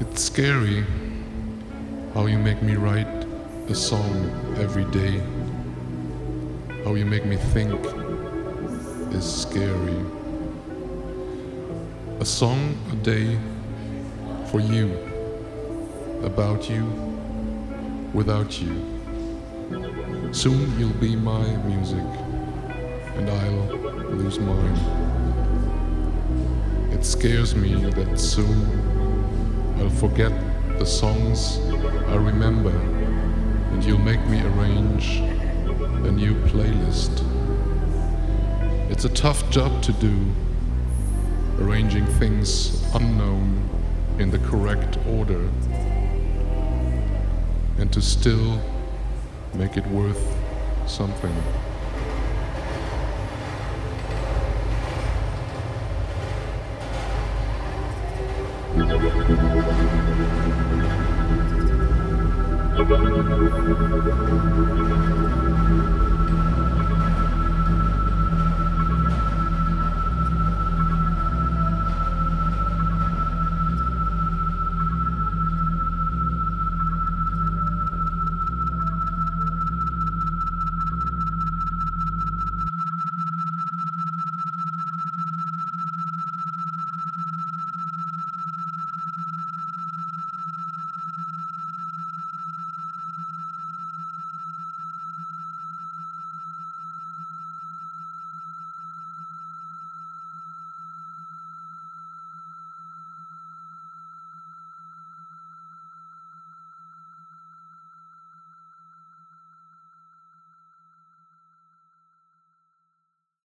It's scary how you make me write a song every day. How you make me think is scary. A song a day for you, about you, without you. Soon you'll be my music, and I'll lose mine. It scares me that soon I'll forget the songs I remember, and you'll make me arrange a new playlist. It's a tough job to do, arranging things unknown in the correct order, and to still make it worth something. Thank you.